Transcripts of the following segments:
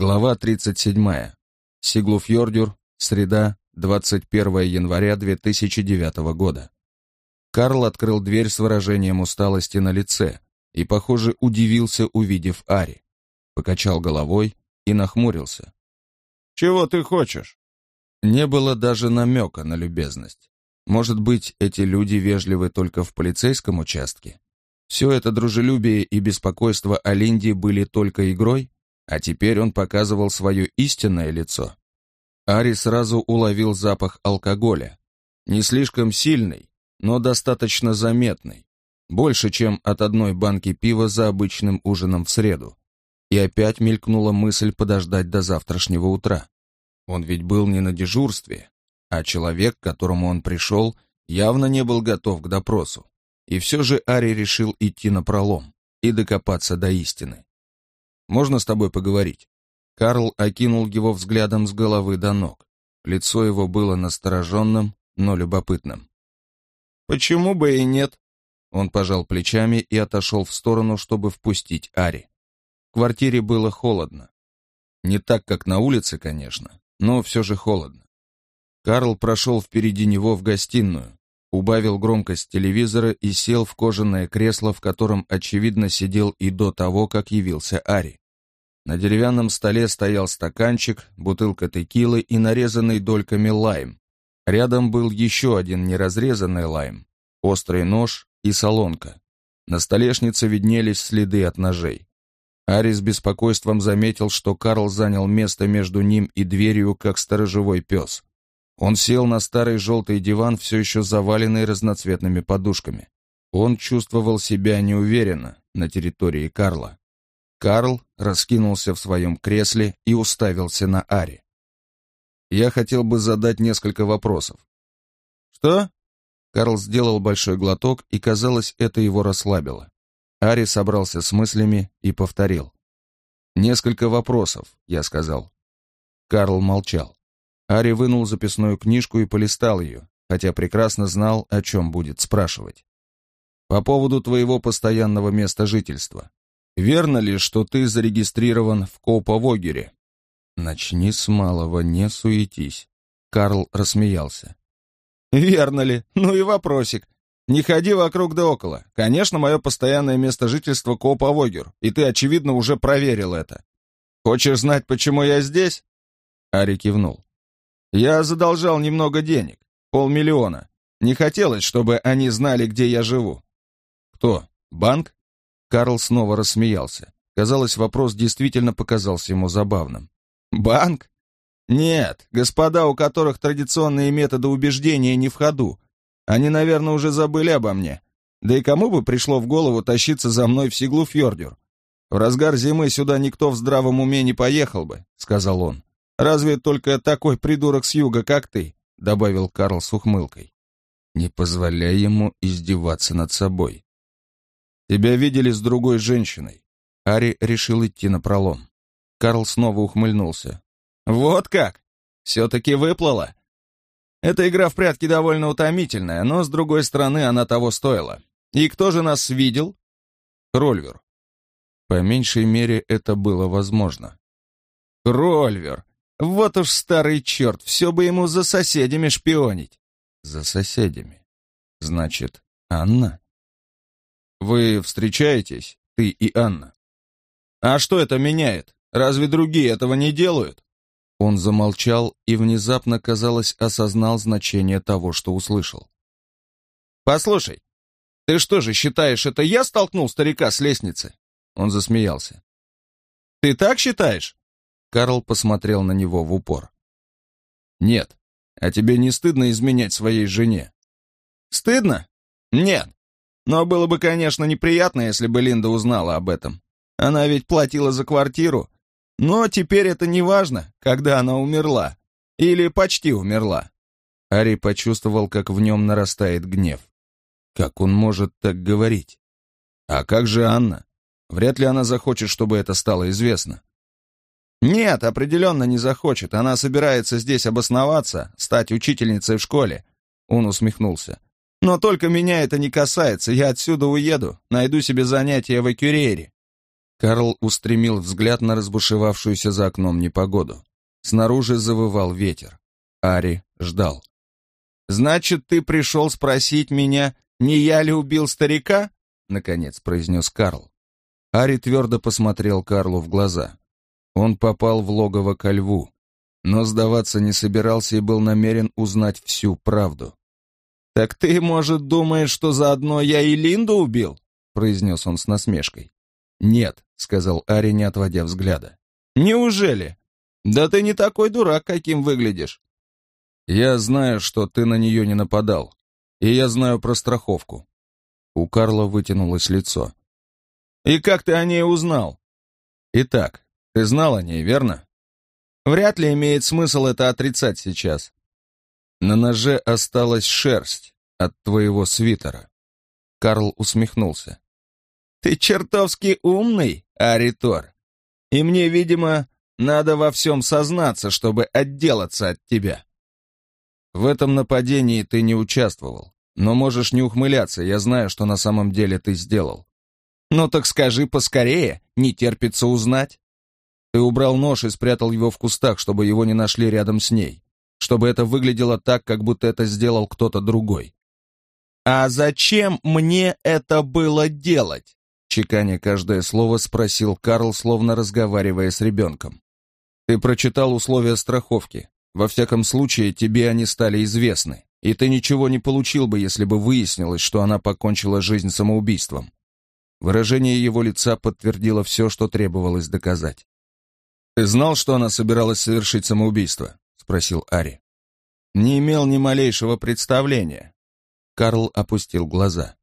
Глава 37. Сиглуфьордюр, среда, 21 января 2009 года. Карл открыл дверь с выражением усталости на лице и, похоже, удивился, увидев Ари. Покачал головой и нахмурился. «Чего ты хочешь?» Не было даже намека на любезность. Может быть, эти люди вежливы только в полицейском участке? Все это дружелюбие и беспокойство о Линде были только игрой? А теперь он показывал свое истинное лицо. Ари сразу уловил запах алкоголя. Не слишком сильный, но достаточно заметный. Больше, чем от одной банки пива за обычным ужином в среду. И опять мелькнула мысль подождать до завтрашнего утра. Он ведь был не на дежурстве, а человек, к которому он пришел, явно не был готов к допросу. И все же Ари решил идти на пролом и докопаться до истины. Можно с тобой поговорить?» Карл окинул его взглядом с головы до ног. Лицо его было настороженным, но любопытным. «Почему бы и нет?» Он пожал плечами и отошел в сторону, чтобы впустить Ари. В квартире было холодно. Не так, как на улице, конечно, но все же холодно. Карл прошел впереди него в гостиную, убавил громкость телевизора и сел в кожаное кресло, в котором, очевидно, сидел и до того, как явился Ари. На деревянном столе стоял стаканчик, бутылка текилы и нарезанный дольками лайм. Рядом был еще один неразрезанный лайм, острый нож и солонка. На столешнице виднелись следы от ножей. Ари с беспокойством заметил, что Карл занял место между ним и дверью, как сторожевой пес. Он сел на старый желтый диван, все еще заваленный разноцветными подушками. Он чувствовал себя неуверенно на территории Карла. Карл раскинулся в своем кресле и уставился на Ари. «Я хотел бы задать несколько вопросов». «Что?» Карл сделал большой глоток, и, казалось, это его расслабило. Ари собрался с мыслями и повторил. «Несколько вопросов», — я сказал. Карл молчал. Ари вынул записную книжку и полистал ее, хотя прекрасно знал, о чем будет спрашивать. «По поводу твоего постоянного места жительства. Верно ли, что ты зарегистрирован в Коуповогере?» «Начни с малого, не суетись». Карл рассмеялся. «Верно ли? Ну и вопросик. Не ходи вокруг да около. Конечно, мое постоянное место жительства Коуповогер, и ты, очевидно, уже проверил это. Хочешь знать, почему я здесь?» Ари кивнул. «Я задолжал немного денег, полмиллиона. Не хотелось, чтобы они знали, где я живу». «Кто? Банк?» Карл снова рассмеялся. Казалось, вопрос действительно показался ему забавным. «Банк? Нет, господа, у которых традиционные методы убеждения не в ходу. Они, наверное, уже забыли обо мне. Да и кому бы пришло в голову тащиться за мной в Сиглуфьордюр? В разгар зимы сюда никто в здравом уме не поехал бы», — сказал он. «Разве только такой придурок с юга, как ты?» — добавил Карл с ухмылкой. «Не позволяй ему издеваться над собой», Тебя видели с другой женщиной. Ари решил идти на пролом. Карл снова ухмыльнулся. Вот как? Все-таки выплыла. Эта игра в прятки довольно утомительная, но, с другой стороны, она того стоила. И кто же нас видел? Рольвер. По меньшей мере, это было возможно. Рольвер. Вот уж старый черт, все бы ему за соседями шпионить. За соседями. Значит, Анна? Вы встречаетесь, ты и Анна? А что это меняет? Разве другие этого не делают? Он замолчал и внезапно, казалось, осознал значение того, что услышал. «Послушай, ты что же считаешь, это я столкнул старика с лестницы?» Он засмеялся. «Ты так считаешь?» Карл посмотрел на него в упор. «Нет. А тебе не стыдно изменять своей жене?» «Стыдно? Нет. Но было бы, конечно, неприятно, если бы Линда узнала об этом. Она ведь платила за квартиру. Но теперь это не важно, когда она умерла. Или почти умерла. Ари почувствовал, как в нем нарастает гнев. Как он может так говорить? А как же Анна? Вряд ли она захочет, чтобы это стало известно. Нет, определенно не захочет. Она собирается здесь обосноваться, стать учительницей в школе. Он усмехнулся. Но только меня это не касается, я отсюда уеду, найду себе занятие в Экюрере. Карл устремил взгляд на разбушевавшуюся за окном непогоду. Снаружи завывал ветер. Ари ждал. «Значит, ты пришел спросить меня, не я ли убил старика?» Наконец произнес Карл. Ари твердо посмотрел Карлу в глаза. Он попал в логово ко льву, но сдаваться не собирался и был намерен узнать всю правду. «Так ты, может, думаешь, что заодно я и Линду убил?» произнес он с насмешкой. «Нет», — сказал Ари, не отводя взгляда. «Неужели? Да ты не такой дурак, каким выглядишь». «Я знаю, что ты на нее не нападал, и я знаю про страховку». У Карла вытянулось лицо. «И как ты о ней узнал?» «Итак, ты знал о ней, верно?» «Вряд ли имеет смысл это отрицать сейчас. На ноже осталась шерсть от твоего свитера. Карл усмехнулся. Ты чертовски умный, Аритор. И мне, видимо, надо во всем сознаться, чтобы отделаться от тебя. В этом нападении ты не участвовал, но можешь не ухмыляться, я знаю, что на самом деле ты сделал. Ну так скажи поскорее, не терпится узнать. Ты убрал нож и спрятал его в кустах, чтобы его не нашли рядом с ней чтобы это выглядело так, как будто это сделал кто-то другой. «А зачем мне это было делать?» Чеканя каждое слово спросил Карл, словно разговаривая с ребенком. «Ты прочитал условия страховки. Во всяком случае, тебе они стали известны, и ты ничего не получил бы, если бы выяснилось, что она покончила жизнь самоубийством». Выражение его лица подтвердило все, что требовалось доказать. «Ты знал, что она собиралась совершить самоубийство?» спросил Ари. «Не имел ни малейшего представления». Карл опустил глаза.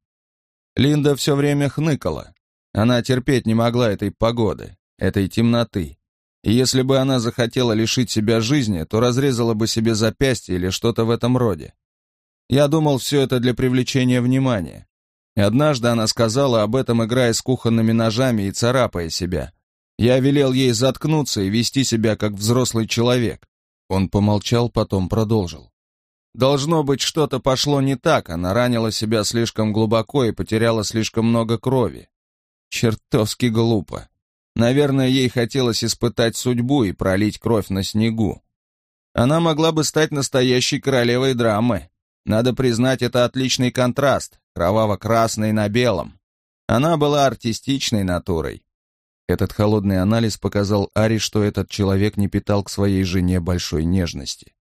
Линда все время хныкала. Она терпеть не могла этой погоды, этой темноты. И если бы она захотела лишить себя жизни, то разрезала бы себе запястье или что-то в этом роде. Я думал, все это для привлечения внимания. И однажды она сказала об этом, играя с кухонными ножами и царапая себя. Я велел ей заткнуться и вести себя как взрослый человек. Он помолчал, потом продолжил. Должно быть, что-то пошло не так, она ранила себя слишком глубоко и потеряла слишком много крови. Чертовски глупо. Наверное, ей хотелось испытать судьбу и пролить кровь на снегу. Она могла бы стать настоящей королевой драмы. Надо признать, это отличный контраст, кроваво-красный на белом. Она была артистичной натурой. Этот холодный анализ показал Ари, что этот человек не питал к своей жене большой нежности.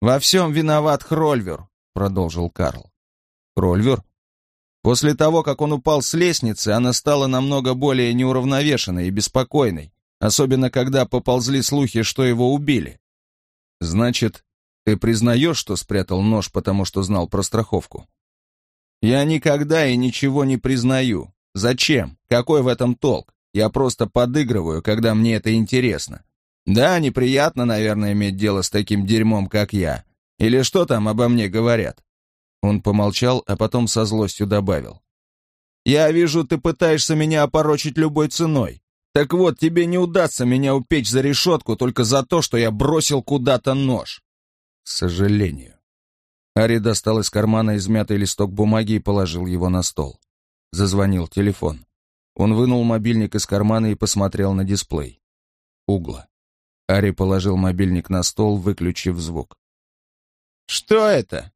«Во всем виноват Хрольвер», — продолжил Карл. «Хрольвер?» После того, как он упал с лестницы, она стала намного более неуравновешенной и беспокойной, особенно когда поползли слухи, что его убили. «Значит, ты признаешь, что спрятал нож, потому что знал про страховку?» «Я никогда и ничего не признаю. Зачем? Какой в этом толк? Я просто подыгрываю, когда мне это интересно. Да, неприятно, наверное, иметь дело с таким дерьмом, как я. Или что там обо мне говорят?» Он помолчал, а потом со злостью добавил. «Я вижу, ты пытаешься меня опорочить любой ценой. Так вот, тебе не удастся меня упечь за решетку только за то, что я бросил куда-то нож». «К сожалению». Ари достал из кармана измятый листок бумаги и положил его на стол. Зазвонил телефон. Он вынул мобильник из кармана и посмотрел на дисплей. Угла. Ари положил мобильник на стол, выключив звук. «Что это?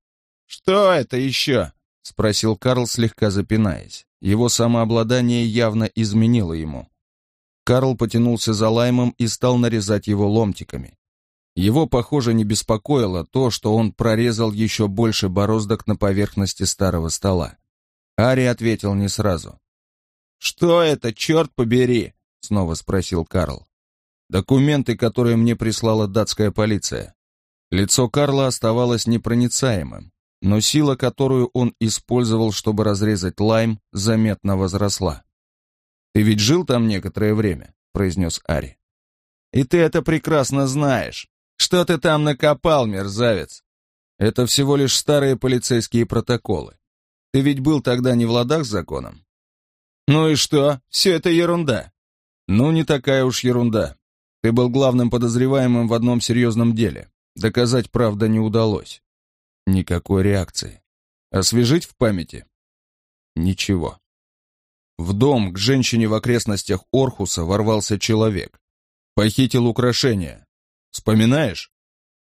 Что это еще?» — спросил Карл, слегка запинаясь. Его самообладание явно изменило ему. Карл потянулся за лаймом и стал нарезать его ломтиками. Его, похоже, не беспокоило то, что он прорезал еще больше бороздок на поверхности старого стола. Ари ответил не сразу. «Что это, черт побери?» — снова спросил Карл. «Документы, которые мне прислала датская полиция». Лицо Карла оставалось непроницаемым, но сила, которую он использовал, чтобы разрезать лайм, заметно возросла. «Ты ведь жил там некоторое время», — произнес Ари. «И ты это прекрасно знаешь. Что ты там накопал, мерзавец?» «Это всего лишь старые полицейские протоколы. Ты ведь был тогда не в ладах с законом?» «Ну и что? Все это ерунда». «Ну, не такая уж ерунда. Ты был главным подозреваемым в одном серьезном деле. Доказать, правда, не удалось. Никакой реакции. Освежить в памяти? Ничего. В дом к женщине в окрестностях Орхуса ворвался человек. Похитил украшения. Вспоминаешь?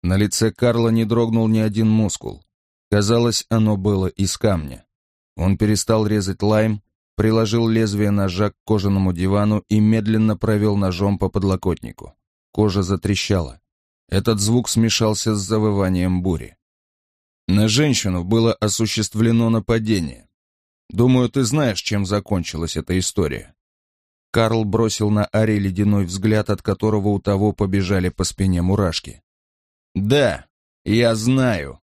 На лице Карла не дрогнул ни один мускул. Казалось, оно было из камня. Он перестал резать лайм, приложил лезвие ножа к кожаному дивану и медленно провел ножом по подлокотнику. Кожа затрещала. Этот звук смешался с завыванием бури. На женщину было осуществлено нападение. Думаю, ты знаешь, чем закончилась эта история. Карл бросил на Ари ледяной взгляд, от которого у того побежали по спине мурашки. «Да, я знаю»,